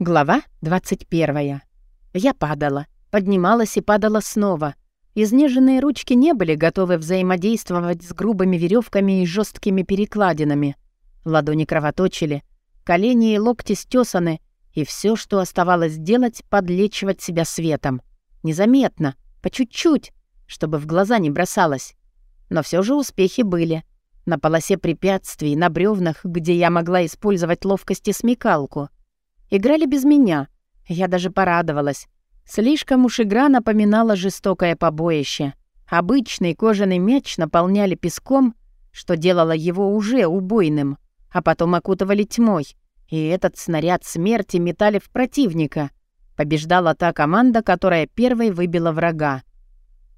Глава 21. Я падала, поднималась и падала снова. Изнеженные ручки не были готовы взаимодействовать с грубыми веревками и жесткими перекладинами. Ладони кровоточили, колени и локти стесаны, и все, что оставалось делать, подлечивать себя светом. Незаметно, по чуть-чуть, чтобы в глаза не бросалось. Но все же успехи были. На полосе препятствий, на бревнах, где я могла использовать ловкость и смекалку — Играли без меня. Я даже порадовалась. Слишком уж игра напоминала жестокое побоище. Обычный кожаный мяч наполняли песком, что делало его уже убойным, а потом окутывали тьмой. И этот снаряд смерти метали в противника. Побеждала та команда, которая первой выбила врага.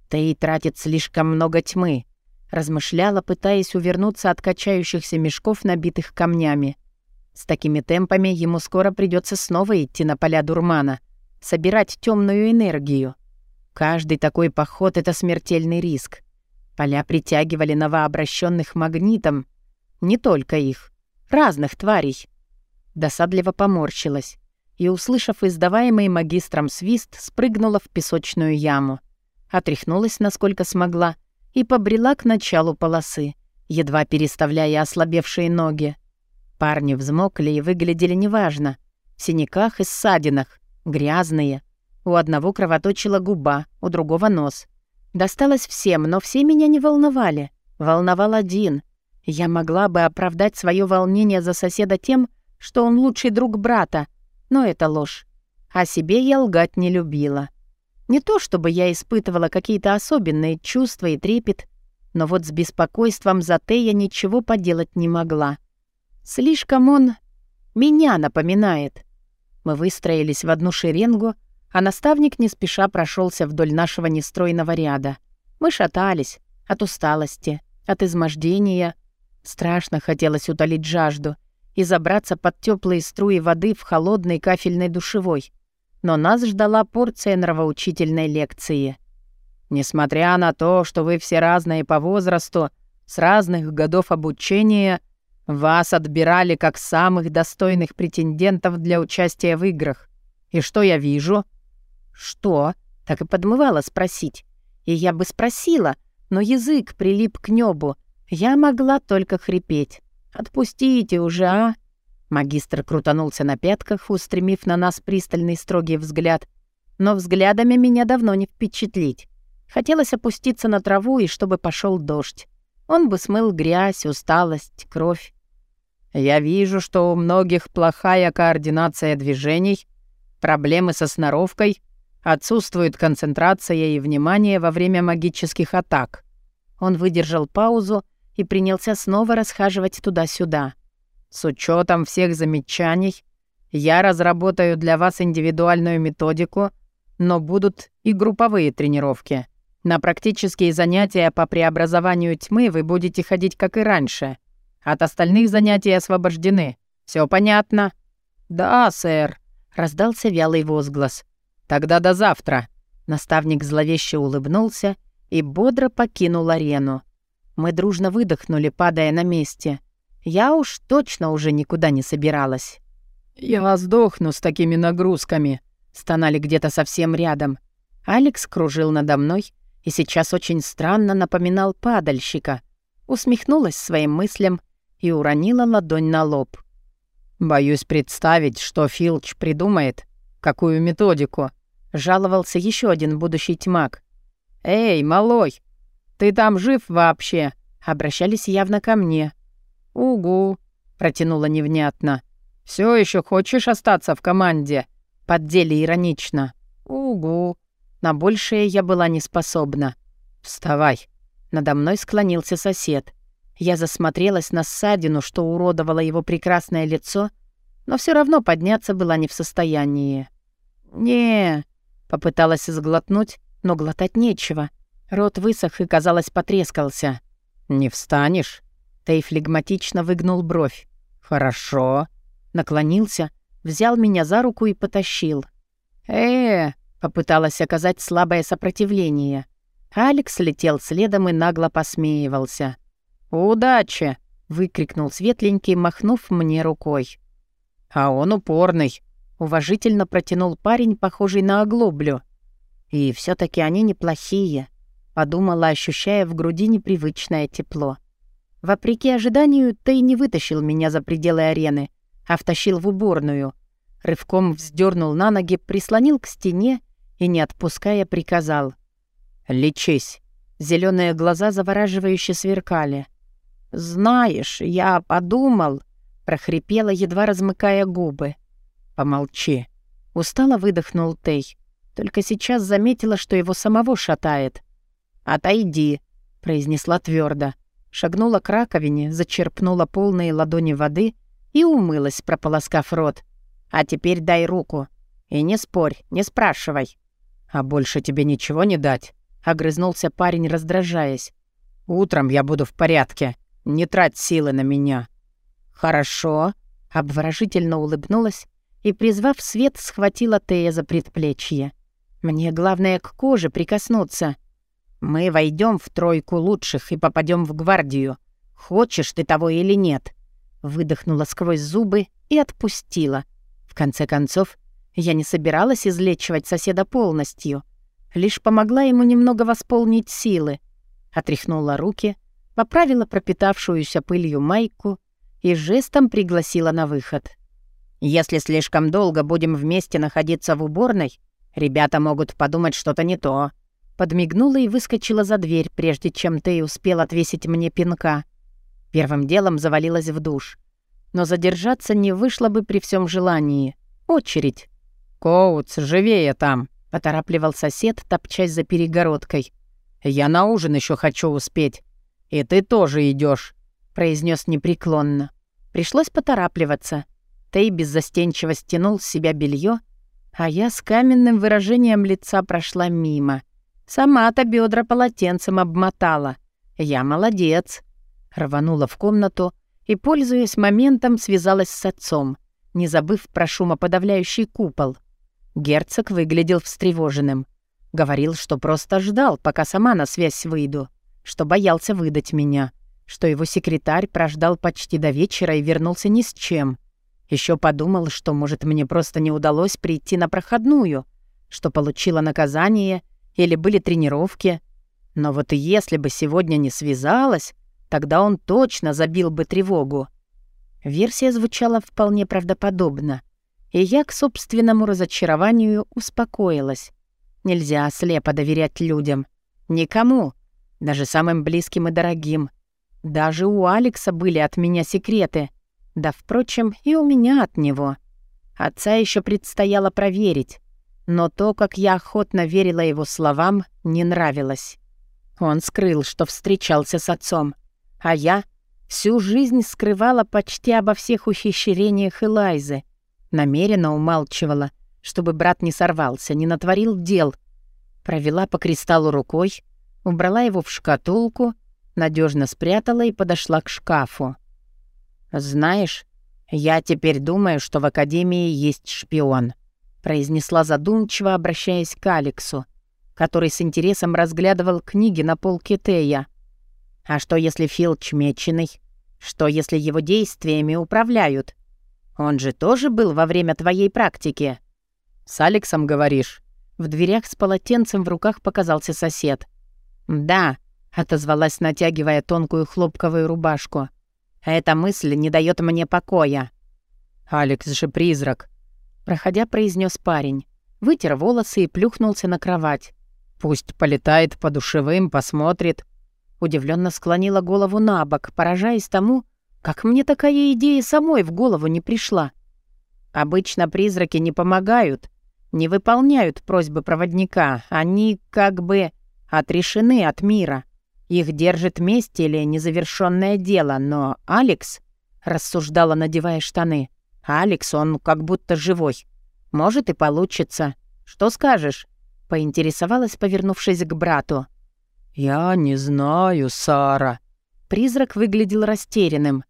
«Тей тратит слишком много тьмы», — размышляла, пытаясь увернуться от качающихся мешков, набитых камнями. С такими темпами ему скоро придется снова идти на поля дурмана, собирать темную энергию. Каждый такой поход — это смертельный риск. Поля притягивали новообращенных магнитом. Не только их. Разных тварей. Досадливо поморщилась и, услышав издаваемый магистром свист, спрыгнула в песочную яму. Отряхнулась, насколько смогла, и побрела к началу полосы, едва переставляя ослабевшие ноги. Парни взмокли и выглядели неважно. В синяках и ссадинах, грязные. У одного кровоточила губа, у другого нос. Досталось всем, но все меня не волновали. Волновал один. Я могла бы оправдать свое волнение за соседа тем, что он лучший друг брата, но это ложь. О себе я лгать не любила. Не то чтобы я испытывала какие-то особенные чувства и трепет, но вот с беспокойством за Тея ничего поделать не могла. Слишком он меня напоминает. Мы выстроились в одну шеренгу, а наставник не спеша прошелся вдоль нашего нестройного ряда. Мы шатались от усталости, от измождения. Страшно хотелось утолить жажду и забраться под теплые струи воды в холодной кафельной душевой. Но нас ждала порция нравоучительной лекции. Несмотря на то, что вы все разные по возрасту, с разных годов обучения — вас отбирали как самых достойных претендентов для участия в играх. И что я вижу? Что? Так и подмывала спросить. И я бы спросила, но язык прилип к небу. Я могла только хрипеть. «Отпустите уже, а?» Магистр крутанулся на пятках, устремив на нас пристальный строгий взгляд. Но взглядами меня давно не впечатлить. Хотелось опуститься на траву и чтобы пошел дождь. Он бы смыл грязь, усталость, кровь. Я вижу, что у многих плохая координация движений, проблемы со сноровкой, отсутствует концентрация и внимание во время магических атак. Он выдержал паузу и принялся снова расхаживать туда-сюда. С учетом всех замечаний, я разработаю для вас индивидуальную методику, но будут и групповые тренировки. На практические занятия по преобразованию тьмы вы будете ходить как и раньше — от остальных занятий освобождены. Все понятно?» «Да, сэр», — раздался вялый возглас. «Тогда до завтра». Наставник зловеще улыбнулся и бодро покинул арену. Мы дружно выдохнули, падая на месте. Я уж точно уже никуда не собиралась. «Я сдохну с такими нагрузками», — стонали где-то совсем рядом. Алекс кружил надо мной и сейчас очень странно напоминал падальщика. Усмехнулась своим мыслям и уронила ладонь на лоб. «Боюсь представить, что Филч придумает, какую методику», — жаловался еще один будущий тьмак. «Эй, малой, ты там жив вообще?» — обращались явно ко мне. «Угу», — протянула невнятно. Все еще хочешь остаться в команде?» — поддели иронично. «Угу». На большее я была не способна. «Вставай». Надо мной склонился сосед. Я засмотрелась на ссадину, что уродовало его прекрасное лицо, но все равно подняться была не в состоянии. не попыталась сглотнуть, но глотать нечего. Рот высох и, казалось, потрескался. «Не встанешь?» Тей флегматично выгнул бровь. «Хорошо». Наклонился, взял меня за руку и потащил. э попыталась оказать слабое сопротивление. Алекс летел следом и нагло посмеивался. «Удачи!» — выкрикнул светленький, махнув мне рукой. «А он упорный. Уважительно протянул парень, похожий на оглоблю. И все таки они неплохие, подумала, ощущая в груди непривычное тепло. Вопреки ожиданию, Тей не вытащил меня за пределы арены, а втащил в уборную. Рывком вздернул на ноги, прислонил к стене и, не отпуская, приказал. «Лечись». Зеленые глаза завораживающе сверкали. «Знаешь, я подумал...» — прохрипела, едва размыкая губы. «Помолчи». Устало выдохнул Тей. Только сейчас заметила, что его самого шатает. «Отойди», — произнесла твердо. Шагнула к раковине, зачерпнула полные ладони воды и умылась, прополоскав рот. «А теперь дай руку. И не спорь, не спрашивай». «А больше тебе ничего не дать?» — огрызнулся парень, раздражаясь. «Утром я буду в порядке. Не трать силы на меня». «Хорошо», — обворожительно улыбнулась и, призвав свет, схватила Тея за предплечье. «Мне главное к коже прикоснуться. Мы войдем в тройку лучших и попадем в гвардию. Хочешь ты того или нет?» Выдохнула сквозь зубы и отпустила. В конце концов, я не собиралась излечивать соседа полностью. Лишь помогла ему немного восполнить силы. Отряхнула руки, поправила пропитавшуюся пылью майку и жестом пригласила на выход. «Если слишком долго будем вместе находиться в уборной, ребята могут подумать что-то не то», Подмигнула и выскочила за дверь, прежде чем Тей успел отвесить мне пинка. Первым делом завалилась в душ. Но задержаться не вышло бы при всем желании. Очередь. «Коутс, живее там!» — поторапливал сосед, топчась за перегородкой. «Я на ужин еще хочу успеть. И ты тоже идешь, произнес непреклонно. Пришлось поторапливаться. Тей беззастенчиво стянул с себя белье, а я с каменным выражением лица прошла мимо — Сама-то бедра полотенцем обмотала. Я молодец. Рванула в комнату и, пользуясь моментом, связалась с отцом, не забыв про шумоподавляющий купол. Герцог выглядел встревоженным. Говорил, что просто ждал, пока сама на связь выйду, что боялся выдать меня, что его секретарь прождал почти до вечера и вернулся ни с чем. Еще подумал, что, может, мне просто не удалось прийти на проходную, что получила наказание или были тренировки. Но вот если бы сегодня не связалась, тогда он точно забил бы тревогу. Версия звучала вполне правдоподобно, и я к собственному разочарованию успокоилась. Нельзя слепо доверять людям. Никому, даже самым близким и дорогим. Даже у Алекса были от меня секреты. Да, впрочем, и у меня от него. Отца еще предстояло проверить. Но то, как я охотно верила его словам, не нравилось. Он скрыл, что встречался с отцом, а я всю жизнь скрывала почти обо всех ухищрениях Элайзы, намеренно умалчивала, чтобы брат не сорвался, не натворил дел. Провела по кристаллу рукой, убрала его в шкатулку, надежно спрятала и подошла к шкафу. «Знаешь, я теперь думаю, что в Академии есть шпион», произнесла задумчиво, обращаясь к Алексу, который с интересом разглядывал книги на полке Тея. «А что, если Филч меченый? Что, если его действиями управляют? Он же тоже был во время твоей практики». «С Алексом говоришь?» В дверях с полотенцем в руках показался сосед. «Да», — отозвалась, натягивая тонкую хлопковую рубашку. «Эта мысль не дает мне покоя». «Алекс же призрак. Проходя, произнес парень. Вытер волосы и плюхнулся на кровать. «Пусть полетает по душевым, посмотрит». Удивленно склонила голову на бок, поражаясь тому, как мне такая идея самой в голову не пришла. Обычно призраки не помогают, не выполняют просьбы проводника. Они как бы отрешены от мира. Их держит месть или незавершенное дело, но Алекс, рассуждала, надевая штаны, Алекс, он как будто живой. Может и получится. Что скажешь?» Поинтересовалась, повернувшись к брату. «Я не знаю, Сара». Призрак выглядел растерянным.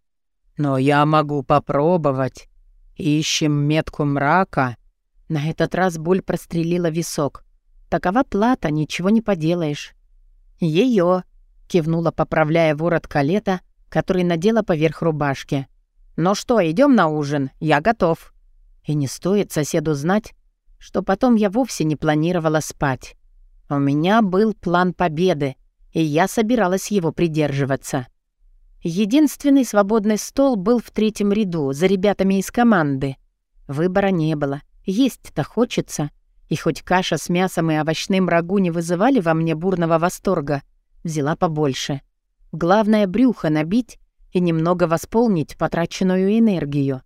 «Но я могу попробовать. Ищем метку мрака». На этот раз боль прострелила висок. Такова плата, ничего не поделаешь. Ее, кивнула, поправляя ворот калета, который надела поверх рубашки. «Ну что, идем на ужин? Я готов». И не стоит соседу знать, что потом я вовсе не планировала спать. У меня был план победы, и я собиралась его придерживаться. Единственный свободный стол был в третьем ряду, за ребятами из команды. Выбора не было. Есть-то хочется. И хоть каша с мясом и овощным рагу не вызывали во мне бурного восторга, взяла побольше. Главное — брюхо набить и немного восполнить потраченную энергию.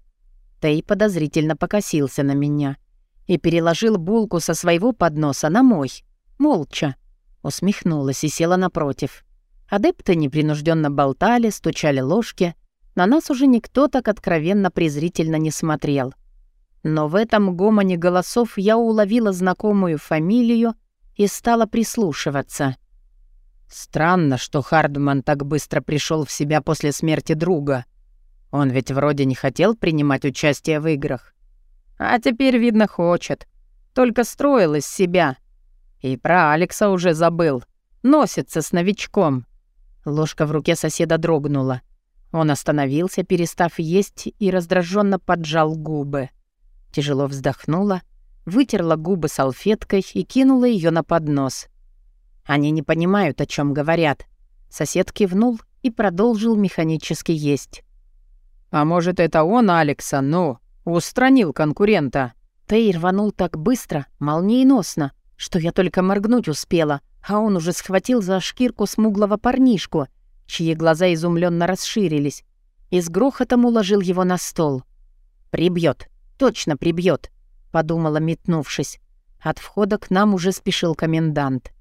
Тей подозрительно покосился на меня и переложил булку со своего подноса на мой. Молча. Усмехнулась и села напротив. Адепты непринужденно болтали, стучали ложки. На нас уже никто так откровенно презрительно не смотрел. Но в этом гомоне голосов я уловила знакомую фамилию и стала прислушиваться. Странно, что Хардман так быстро пришел в себя после смерти друга. Он ведь вроде не хотел принимать участие в играх. А теперь, видно, хочет. Только строил из себя. И про Алекса уже забыл. Носится с новичком. Ложка в руке соседа дрогнула. Он остановился, перестав есть, и раздраженно поджал губы. Тяжело вздохнула, вытерла губы салфеткой и кинула ее на поднос. Они не понимают, о чем говорят. Сосед кивнул и продолжил механически есть. «А может, это он, Алекса, ну, устранил конкурента?» Тей рванул так быстро, молниеносно, что я только моргнуть успела, а он уже схватил за шкирку смуглого парнишку, чьи глаза изумленно расширились, и с грохотом уложил его на стол. Прибьет. Точно прибьет, подумала, метнувшись. От входа к нам уже спешил комендант.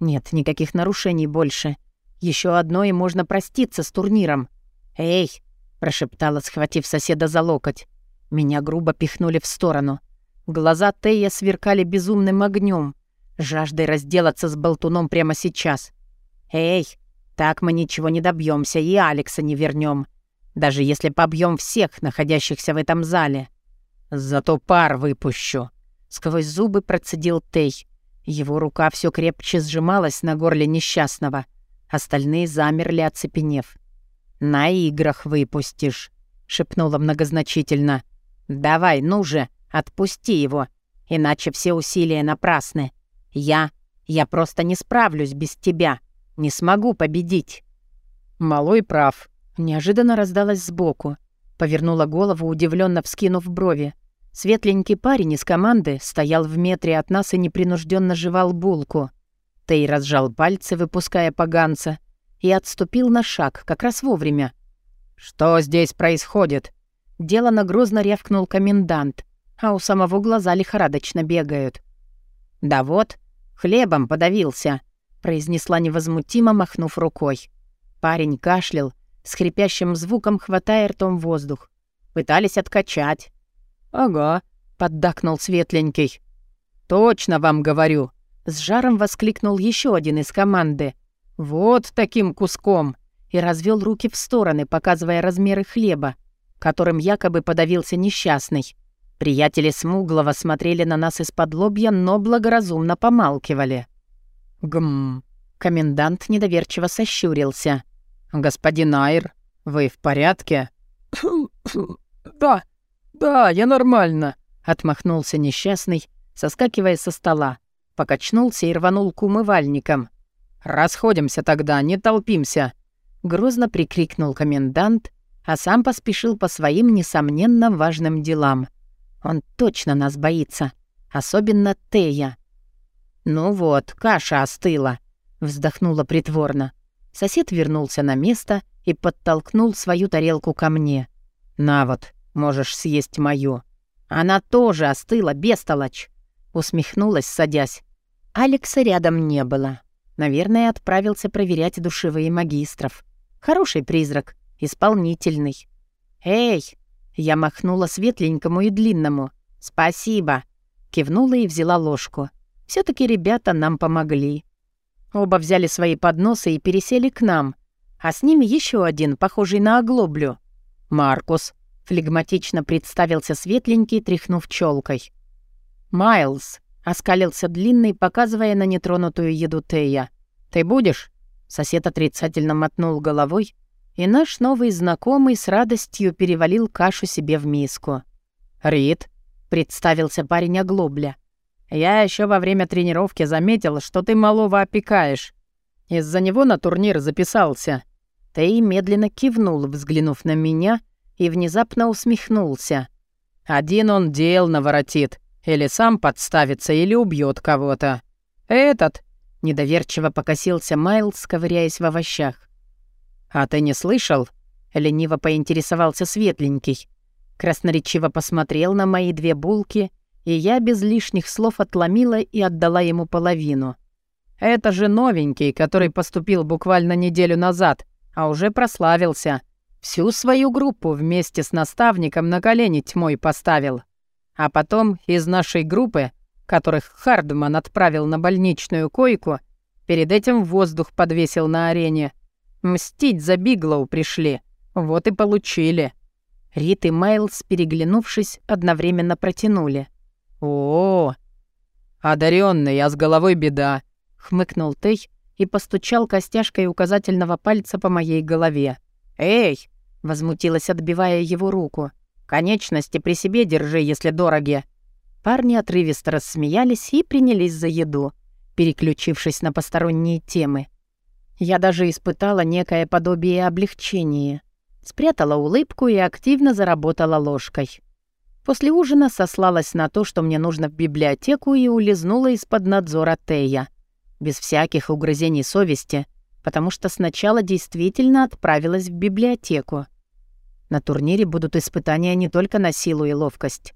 Нет, никаких нарушений больше. Еще одно и можно проститься с турниром. «Эй!» — прошептала, схватив соседа за локоть. Меня грубо пихнули в сторону. Глаза Тея сверкали безумным огнем, жаждой разделаться с болтуном прямо сейчас. «Эй! Так мы ничего не добьемся и Алекса не вернем, даже если побьем всех, находящихся в этом зале». «Зато пар выпущу», — сквозь зубы процедил Тей. Его рука все крепче сжималась на горле несчастного. Остальные замерли, оцепенев. «На играх выпустишь», — шепнула многозначительно. «Давай, ну же, отпусти его, иначе все усилия напрасны. Я... я просто не справлюсь без тебя. Не смогу победить». «Малой прав», — неожиданно раздалась сбоку. Повернула голову, удивленно вскинув брови. Светленький парень из команды стоял в метре от нас и непринужденно жевал булку. Тей разжал пальцы, выпуская поганца, и отступил на шаг, как раз вовремя. «Что здесь происходит?» Делано грозно рявкнул комендант, а у самого глаза лихорадочно бегают. «Да вот, хлебом подавился», — произнесла невозмутимо, махнув рукой. Парень кашлял, с хрипящим звуком хватая ртом воздух. Пытались откачать. «Ага», — поддакнул светленький. «Точно вам говорю», — с жаром воскликнул еще один из команды. «Вот таким куском!» и развел руки в стороны, показывая размеры хлеба, которым якобы подавился несчастный. Приятели Смуглого смотрели на нас из-под лобья, но благоразумно помалкивали. «Гм...» Комендант недоверчиво сощурился. «Господин Айр, вы в порядке?» «Да», «Да, я нормально», — отмахнулся несчастный, соскакивая со стола, покачнулся и рванул к умывальникам. «Расходимся тогда, не толпимся», — грозно прикрикнул комендант, а сам поспешил по своим, несомненно, важным делам. Он точно нас боится, особенно Тея. «Ну вот, каша остыла», — вздохнула притворно. Сосед вернулся на место и подтолкнул свою тарелку ко мне. «На вот, Можешь съесть мою. Она тоже остыла, бестолочь. Усмехнулась, садясь. Алекса рядом не было. Наверное, отправился проверять душевые магистров. Хороший призрак, исполнительный. «Эй!» Я махнула светленькому и длинному. «Спасибо!» Кивнула и взяла ложку. все таки ребята нам помогли. Оба взяли свои подносы и пересели к нам. А с ними еще один, похожий на оглоблю. «Маркус», Флегматично представился светленький, тряхнув челкой. «Майлз», — оскалился длинный, показывая на нетронутую еду Тея. «Ты будешь?» Сосед отрицательно мотнул головой, и наш новый знакомый с радостью перевалил кашу себе в миску. «Рид», — представился парень оглобля. «Я еще во время тренировки заметил, что ты малого опекаешь. Из-за него на турнир записался». Тей медленно кивнул, взглянув на меня, и внезапно усмехнулся. «Один он дел наворотит, или сам подставится, или убьет кого-то. Этот...» — недоверчиво покосился Майлз, ковыряясь в овощах. «А ты не слышал?» — лениво поинтересовался Светленький. Красноречиво посмотрел на мои две булки, и я без лишних слов отломила и отдала ему половину. «Это же новенький, который поступил буквально неделю назад, а уже прославился. Всю свою группу вместе с наставником на колени тьмой поставил. А потом из нашей группы, которых Хардман отправил на больничную койку, перед этим воздух подвесил на арене. Мстить за Биглоу пришли. Вот и получили». Рит и Майлз, переглянувшись, одновременно протянули. «О, одаренный, а с головой беда хмыкнул Тей и постучал костяшкой указательного пальца по моей голове. «Эй!» — возмутилась, отбивая его руку. «Конечности при себе держи, если дороги». Парни отрывисто рассмеялись и принялись за еду, переключившись на посторонние темы. Я даже испытала некое подобие облегчения. Спрятала улыбку и активно заработала ложкой. После ужина сослалась на то, что мне нужно в библиотеку и улизнула из-под надзора Тея без всяких угрызений совести, потому что сначала действительно отправилась в библиотеку. На турнире будут испытания не только на силу и ловкость.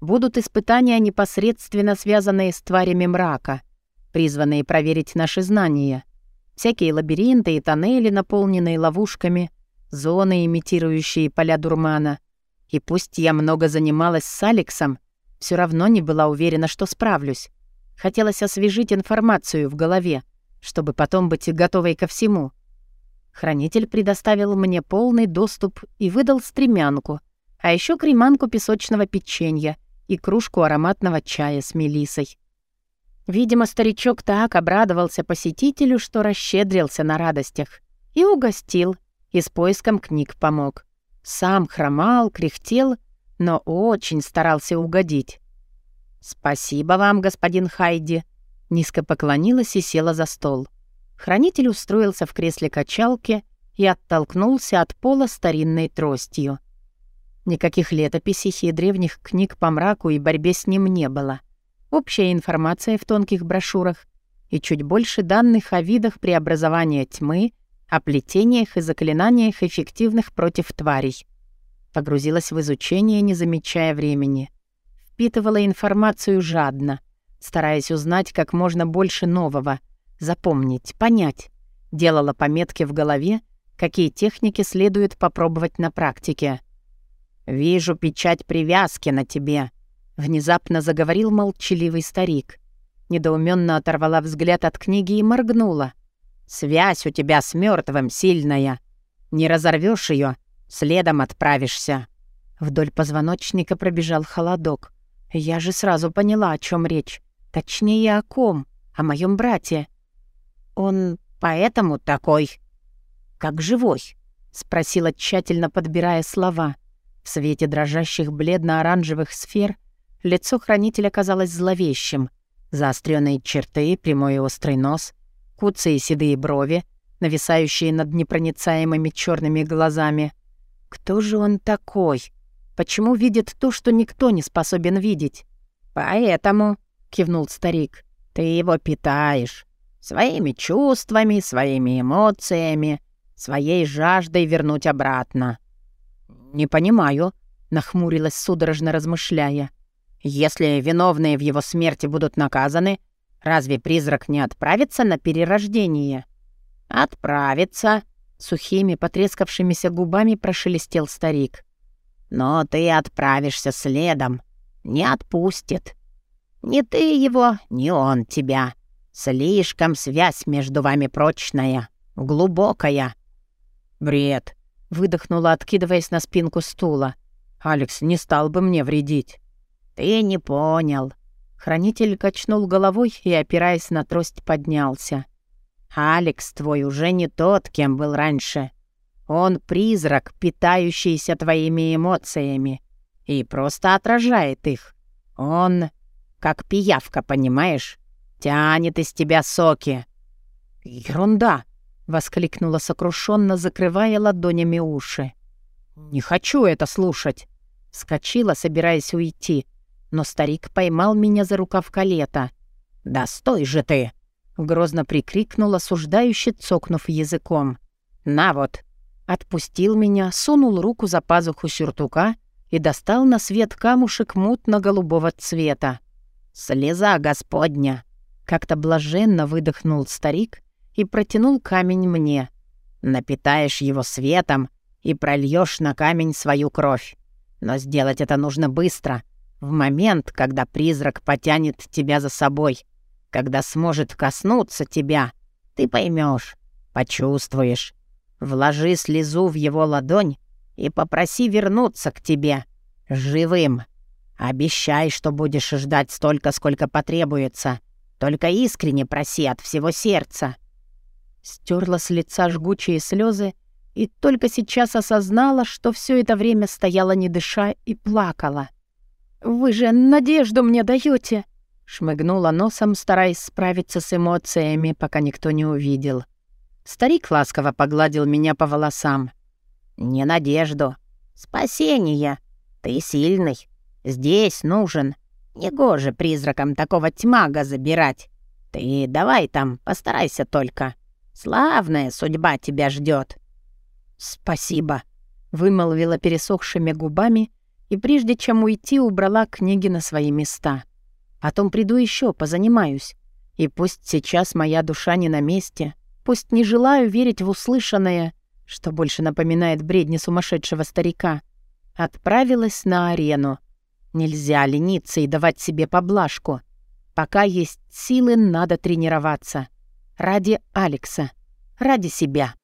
Будут испытания, непосредственно связанные с тварями мрака, призванные проверить наши знания. Всякие лабиринты и тоннели, наполненные ловушками, зоны, имитирующие поля дурмана. И пусть я много занималась с Алексом, все равно не была уверена, что справлюсь. Хотелось освежить информацию в голове, чтобы потом быть готовой ко всему. Хранитель предоставил мне полный доступ и выдал стремянку, а еще креманку песочного печенья и кружку ароматного чая с мелисой. Видимо, старичок так обрадовался посетителю, что расщедрился на радостях. И угостил, и с поиском книг помог. Сам хромал, кряхтел, но очень старался угодить. «Спасибо вам, господин Хайди», — низко поклонилась и села за стол. Хранитель устроился в кресле качалки и оттолкнулся от пола старинной тростью. Никаких летописей и древних книг по мраку и борьбе с ним не было. Общая информация в тонких брошюрах и чуть больше данных о видах преобразования тьмы, о плетениях и заклинаниях, эффективных против тварей. Погрузилась в изучение, не замечая времени — впитывала информацию жадно, стараясь узнать как можно больше нового, запомнить, понять. Делала пометки в голове, какие техники следует попробовать на практике. «Вижу печать привязки на тебе», — внезапно заговорил молчаливый старик. Недоуменно оторвала взгляд от книги и моргнула. «Связь у тебя с мертвым сильная. Не разорвешь ее, следом отправишься». Вдоль позвоночника пробежал холодок. Я же сразу поняла, о чем речь. Точнее, о ком? О моем брате. Он поэтому такой, как живой? Спросила, тщательно подбирая слова. В свете дрожащих бледно-оранжевых сфер лицо хранителя казалось зловещим. Заостренные черты, прямой острый нос, куцые седые брови, нависающие над непроницаемыми черными глазами. Кто же он такой? Почему видит то, что никто не способен видеть? Поэтому, кивнул старик, ты его питаешь. Своими чувствами, своими эмоциями, своей жаждой вернуть обратно. Не понимаю, нахмурилась судорожно размышляя. Если виновные в его смерти будут наказаны, разве призрак не отправится на перерождение? Отправится, сухими потрескавшимися губами прошелестел старик. Но ты отправишься следом. Не отпустит. Ни ты его, ни он тебя. Слишком связь между вами прочная, глубокая. Бред. Выдохнула, откидываясь на спинку стула. Алекс не стал бы мне вредить. Ты не понял. Хранитель качнул головой и, опираясь на трость, поднялся. «Алекс твой уже не тот, кем был раньше. Он призрак, питающийся твоими эмоциями, и просто отражает их. Он как пиявка, понимаешь? Тянет из тебя соки». «Ерунда!» — воскликнула сокрушенно, закрывая ладонями уши. «Не хочу это слушать!» Скочила, собираясь уйти, но старик поймал меня за рукав калета. «Да стой же ты!» — грозно прикрикнул, осуждающе цокнув языком. «На вот!» Отпустил меня, сунул руку за пазуху сюртука и достал на свет камушек мутно-голубого цвета. «Слеза Господня!» Как-то блаженно выдохнул старик и протянул камень мне. «Напитаешь его светом и прольешь на камень свою кровь. Но сделать это нужно быстро, в момент, когда призрак потянет тебя за собой, когда сможет коснуться тебя, ты поймешь, почувствуешь. Вложи слезу в его ладонь и попроси вернуться к тебе, живым. Обещай, что будешь ждать столько, сколько потребуется. Только искренне проси от всего сердца». Стерла с лица жгучие слезы и только сейчас осознала, что все это время стояла не дыша и плакала. «Вы же надежду мне даете, шмыгнула носом, стараясь справиться с эмоциями, пока никто не увидел. Старик ласково погладил меня по волосам. «Не надежду. Спасение. Ты сильный. Здесь нужен. Негоже призракам такого тьмага забирать. Ты давай там, постарайся только. Славная судьба тебя ждет. «Спасибо», — вымолвила пересохшими губами и прежде чем уйти, убрала книги на свои места. Потом приду еще, позанимаюсь. И пусть сейчас моя душа не на месте, Пусть не желаю верить в услышанное, что больше напоминает бредни сумасшедшего старика. Отправилась на арену. Нельзя лениться и давать себе поблажку. Пока есть силы, надо тренироваться. Ради Алекса. Ради себя.